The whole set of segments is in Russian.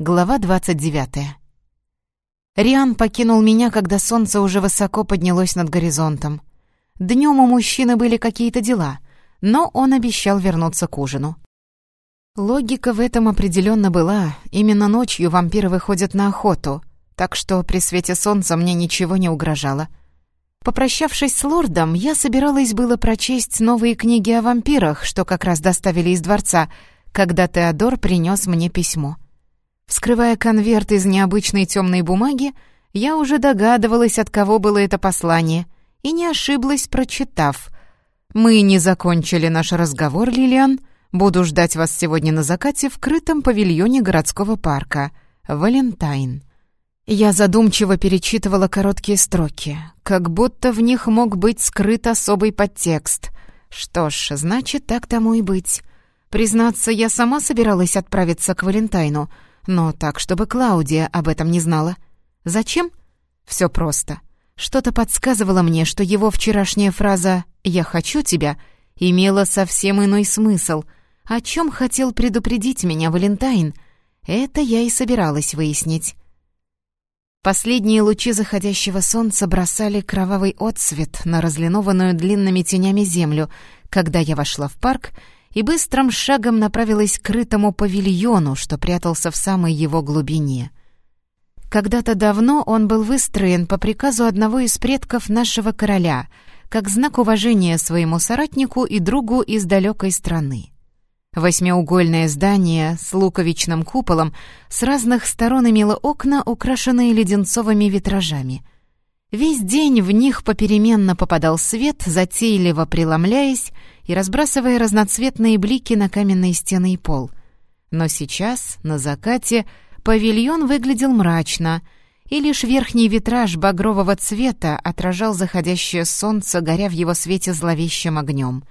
Глава 29. Риан покинул меня, когда солнце уже высоко поднялось над горизонтом. Днем у мужчины были какие-то дела, но он обещал вернуться к ужину. Логика в этом определенно была. Именно ночью вампиры выходят на охоту, так что при свете солнца мне ничего не угрожало. Попрощавшись с лордом, я собиралась было прочесть новые книги о вампирах, что как раз доставили из дворца, когда Теодор принес мне письмо — Вскрывая конверт из необычной темной бумаги, я уже догадывалась, от кого было это послание, и не ошиблась, прочитав. «Мы не закончили наш разговор, Лилиан. Буду ждать вас сегодня на закате в крытом павильоне городского парка. Валентайн». Я задумчиво перечитывала короткие строки, как будто в них мог быть скрыт особый подтекст. Что ж, значит, так тому и быть. Признаться, я сама собиралась отправиться к Валентайну — но так, чтобы Клаудия об этом не знала. Зачем? Все просто. Что-то подсказывало мне, что его вчерашняя фраза «я хочу тебя» имела совсем иной смысл. О чем хотел предупредить меня Валентайн? Это я и собиралась выяснить. Последние лучи заходящего солнца бросали кровавый отсвет на разлинованную длинными тенями землю, когда я вошла в парк и быстрым шагом направилась к крытому павильону, что прятался в самой его глубине. Когда-то давно он был выстроен по приказу одного из предков нашего короля, как знак уважения своему соратнику и другу из далекой страны. Восьмиугольное здание с луковичным куполом с разных сторон имело окна, украшенные леденцовыми витражами. Весь день в них попеременно попадал свет, затейливо преломляясь и разбрасывая разноцветные блики на каменные стены и пол. Но сейчас, на закате, павильон выглядел мрачно, и лишь верхний витраж багрового цвета отражал заходящее солнце, горя в его свете зловещим огнем.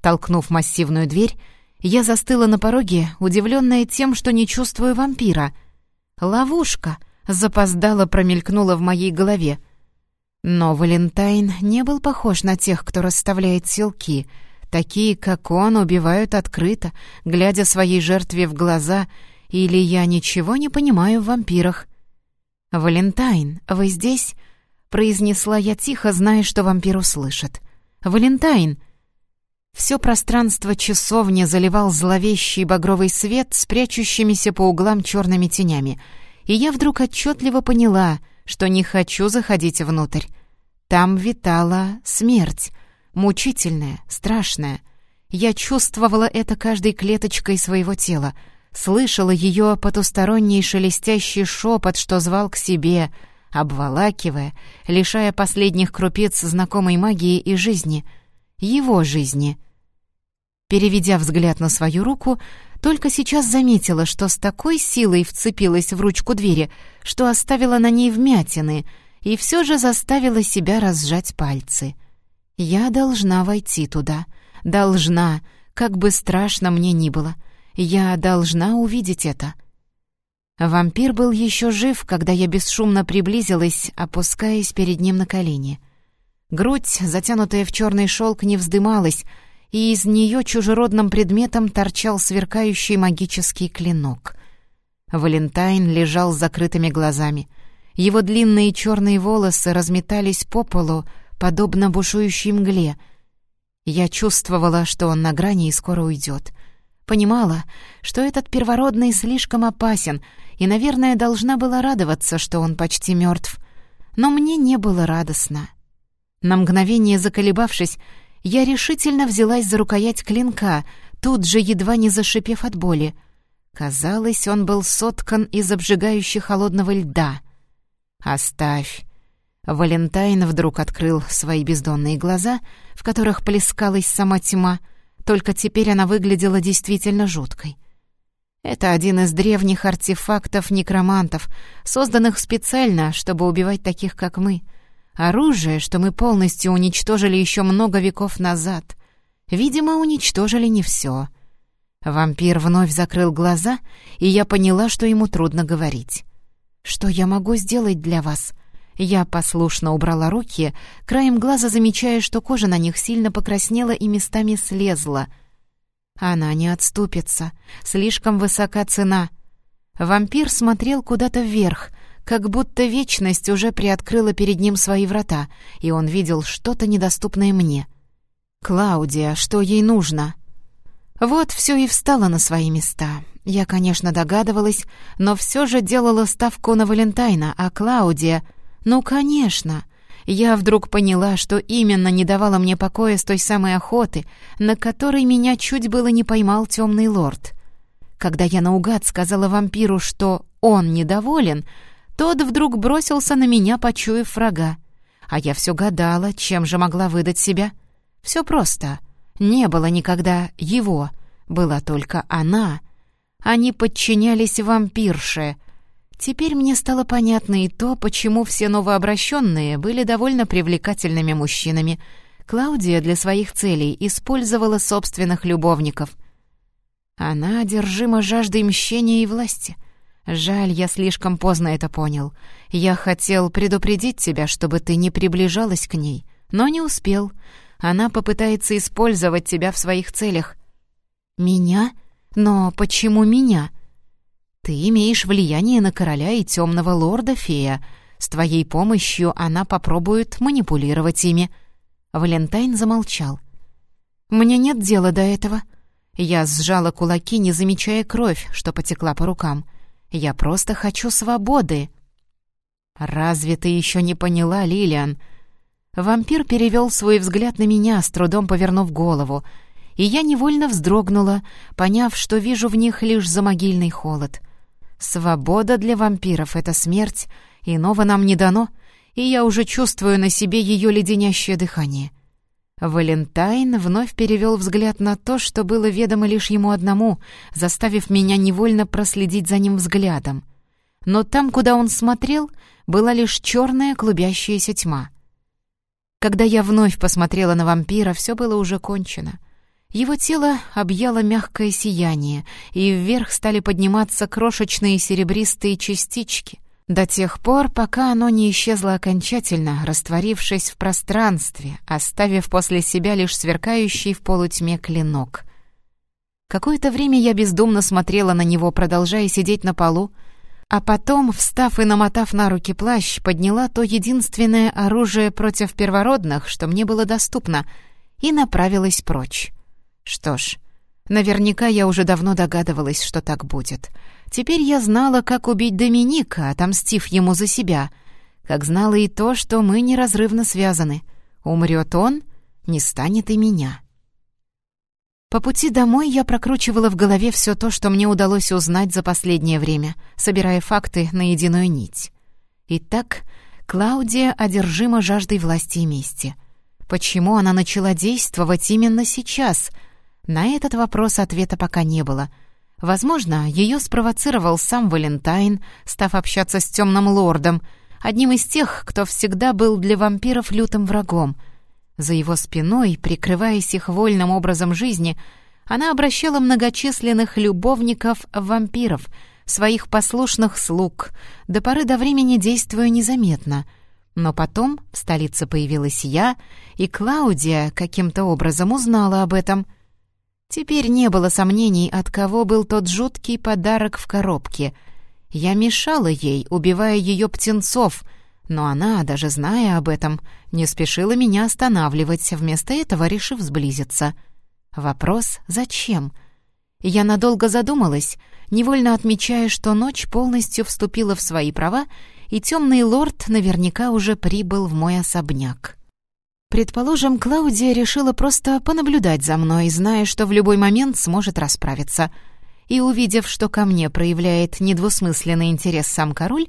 Толкнув массивную дверь, я застыла на пороге, удивленная тем, что не чувствую вампира. «Ловушка!» — запоздало промелькнула в моей голове. Но Валентайн не был похож на тех, кто расставляет селки — Такие, как он, убивают открыто, глядя своей жертве в глаза, или я ничего не понимаю в вампирах. «Валентайн, вы здесь?» — произнесла я тихо, зная, что вампир услышит. «Валентайн!» Все пространство часовни заливал зловещий багровый свет с прячущимися по углам черными тенями, и я вдруг отчетливо поняла, что не хочу заходить внутрь. Там витала смерть — мучительное, страшное. Я чувствовала это каждой клеточкой своего тела, слышала ее потусторонний шелестящий шепот, что звал к себе, обволакивая, лишая последних крупиц знакомой магии и жизни, его жизни. Переведя взгляд на свою руку, только сейчас заметила, что с такой силой вцепилась в ручку двери, что оставила на ней вмятины, и все же заставила себя разжать пальцы — я должна войти туда. Должна, как бы страшно мне ни было. Я должна увидеть это. Вампир был еще жив, когда я бесшумно приблизилась, опускаясь перед ним на колени. Грудь, затянутая в черный шелк, не вздымалась, и из нее чужеродным предметом торчал сверкающий магический клинок. Валентайн лежал с закрытыми глазами. Его длинные черные волосы разметались по полу, подобно бушующей мгле. Я чувствовала, что он на грани и скоро уйдет. Понимала, что этот первородный слишком опасен, и, наверное, должна была радоваться, что он почти мертв. Но мне не было радостно. На мгновение заколебавшись, я решительно взялась за рукоять клинка, тут же едва не зашипев от боли. Казалось, он был соткан из обжигающего холодного льда. «Оставь!» Валентайн вдруг открыл свои бездонные глаза, в которых плескалась сама тьма, только теперь она выглядела действительно жуткой. Это один из древних артефактов некромантов, созданных специально, чтобы убивать таких, как мы. Оружие, что мы полностью уничтожили еще много веков назад. Видимо, уничтожили не все. Вампир вновь закрыл глаза, и я поняла, что ему трудно говорить. «Что я могу сделать для вас?» Я послушно убрала руки, краем глаза замечая, что кожа на них сильно покраснела и местами слезла. Она не отступится. Слишком высока цена. Вампир смотрел куда-то вверх, как будто вечность уже приоткрыла перед ним свои врата, и он видел что-то недоступное мне. «Клаудия, что ей нужно?» Вот все и встало на свои места. Я, конечно, догадывалась, но все же делала ставку на Валентайна, а Клаудия... Ну, конечно! Я вдруг поняла, что именно не давала мне покоя с той самой охоты, на которой меня чуть было не поймал темный лорд. Когда я наугад сказала вампиру, что он недоволен, тот вдруг бросился на меня, почуяв врага. А я все гадала, чем же могла выдать себя. Все просто. Не было никогда его, была только она. Они подчинялись вампирше. Теперь мне стало понятно и то, почему все новообращенные были довольно привлекательными мужчинами. Клаудия для своих целей использовала собственных любовников. Она одержима жаждой мщения и власти. Жаль, я слишком поздно это понял. Я хотел предупредить тебя, чтобы ты не приближалась к ней, но не успел. Она попытается использовать тебя в своих целях. Меня? Но почему меня? Ты имеешь влияние на короля и темного лорда, фея. С твоей помощью она попробует манипулировать ими. Валентайн замолчал. Мне нет дела до этого. Я сжала кулаки, не замечая кровь, что потекла по рукам. Я просто хочу свободы». «Разве ты еще не поняла, Лилиан?» Вампир перевел свой взгляд на меня, с трудом повернув голову, и я невольно вздрогнула, поняв, что вижу в них лишь замогильный холод. Свобода для вампиров — это смерть, иного нам не дано, и я уже чувствую на себе ее леденящее дыхание. Валентайн вновь перевел взгляд на то, что было ведомо лишь ему одному, заставив меня невольно проследить за ним взглядом. Но там, куда он смотрел, была лишь черная клубящаяся тьма. Когда я вновь посмотрела на вампира, все было уже кончено. Его тело объяло мягкое сияние, и вверх стали подниматься крошечные серебристые частички, до тех пор, пока оно не исчезло окончательно, растворившись в пространстве, оставив после себя лишь сверкающий в полутьме клинок. Какое-то время я бездумно смотрела на него, продолжая сидеть на полу, а потом, встав и намотав на руки плащ, подняла то единственное оружие против первородных, что мне было доступно, и направилась прочь. Что ж, наверняка я уже давно догадывалась, что так будет — Теперь я знала, как убить Доминика, отомстив ему за себя, как знала и то, что мы неразрывно связаны. Умрет он, не станет и меня. По пути домой я прокручивала в голове все то, что мне удалось узнать за последнее время, собирая факты на единую нить. Итак, Клаудия одержима жаждой власти и мести. Почему она начала действовать именно сейчас? На этот вопрос ответа пока не было — Возможно, ее спровоцировал сам Валентайн, став общаться с темным лордом, одним из тех, кто всегда был для вампиров лютым врагом. За его спиной, прикрываясь их вольным образом жизни, она обращала многочисленных любовников-вампиров, своих послушных слуг, до поры до времени действуя незаметно. Но потом в столице появилась я, и Клаудия каким-то образом узнала об этом — Теперь не было сомнений, от кого был тот жуткий подарок в коробке. Я мешала ей, убивая ее птенцов, но она, даже зная об этом, не спешила меня останавливать, вместо этого решив сблизиться. Вопрос «Зачем?» Я надолго задумалась, невольно отмечая, что ночь полностью вступила в свои права, и темный лорд наверняка уже прибыл в мой особняк. Предположим, Клаудия решила просто понаблюдать за мной, зная, что в любой момент сможет расправиться. И, увидев, что ко мне проявляет недвусмысленный интерес сам король,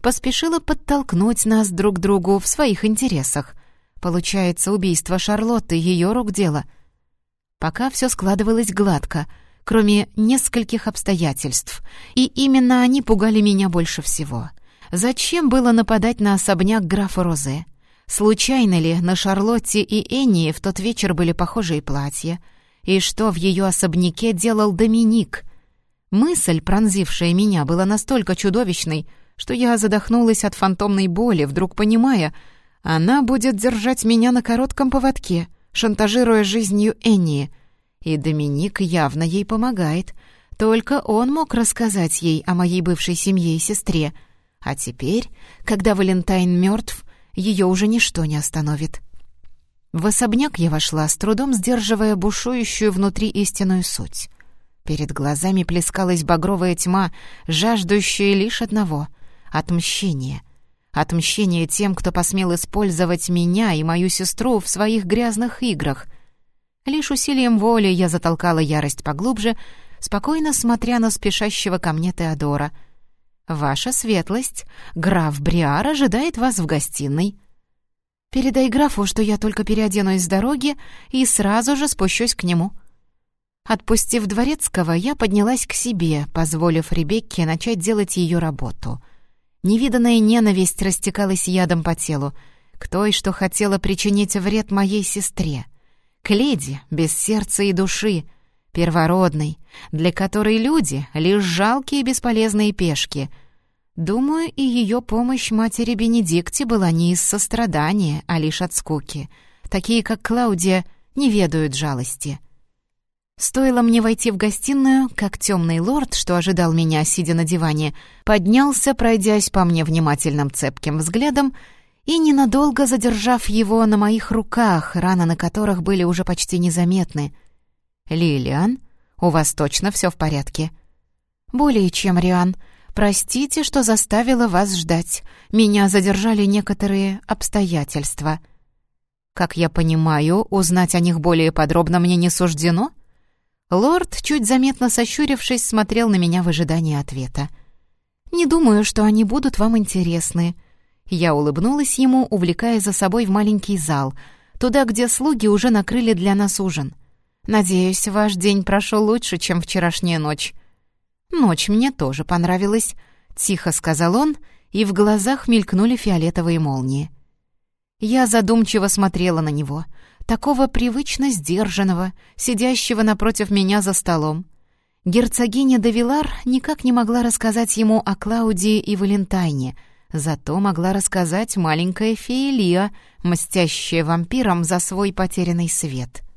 поспешила подтолкнуть нас друг к другу в своих интересах. Получается, убийство Шарлотты — ее рук дело. Пока все складывалось гладко, кроме нескольких обстоятельств, и именно они пугали меня больше всего. Зачем было нападать на особняк графа Розе? — Случайно ли на Шарлотте и Энни в тот вечер были похожие платья? И что в ее особняке делал Доминик? Мысль, пронзившая меня, была настолько чудовищной, что я задохнулась от фантомной боли, вдруг понимая, она будет держать меня на коротком поводке, шантажируя жизнью Энни. И Доминик явно ей помогает. Только он мог рассказать ей о моей бывшей семье и сестре. А теперь, когда Валентайн мертв, ее уже ничто не остановит. В особняк я вошла, с трудом сдерживая бушующую внутри истинную суть. Перед глазами плескалась багровая тьма, жаждущая лишь одного — отмщения. Отмщение тем, кто посмел использовать меня и мою сестру в своих грязных играх. Лишь усилием воли я затолкала ярость поглубже, спокойно смотря на спешащего ко мне Теодора. «Ваша светлость, граф Бриар ожидает вас в гостиной». Передай графу, что я только переоденусь с дороги и сразу же спущусь к нему». Отпустив дворецкого, я поднялась к себе, позволив Ребекке начать делать ее работу. Невиданная ненависть растекалась ядом по телу, к той, что хотела причинить вред моей сестре. К леди, без сердца и души, первородной, для которой люди — лишь жалкие бесполезные пешки — Думаю, и ее помощь матери Бенедикте была не из сострадания, а лишь от скуки. Такие, как Клаудия, не ведают жалости. Стоило мне войти в гостиную, как темный лорд, что ожидал меня, сидя на диване, поднялся, пройдясь по мне внимательным цепким взглядом и, ненадолго задержав его на моих руках, раны на которых были уже почти незаметны. «Лилиан, у вас точно все в порядке?» «Более чем, Риан», «Простите, что заставила вас ждать. Меня задержали некоторые обстоятельства». «Как я понимаю, узнать о них более подробно мне не суждено?» Лорд, чуть заметно сощурившись, смотрел на меня в ожидании ответа. «Не думаю, что они будут вам интересны». Я улыбнулась ему, увлекая за собой в маленький зал, туда, где слуги уже накрыли для нас ужин. «Надеюсь, ваш день прошел лучше, чем вчерашняя ночь». «Ночь мне тоже понравилась», — тихо сказал он, и в глазах мелькнули фиолетовые молнии. Я задумчиво смотрела на него, такого привычно сдержанного, сидящего напротив меня за столом. Герцогиня де Вилар никак не могла рассказать ему о Клаудии и Валентайне, зато могла рассказать маленькая фея Лия, мстящая вампирам за свой потерянный свет —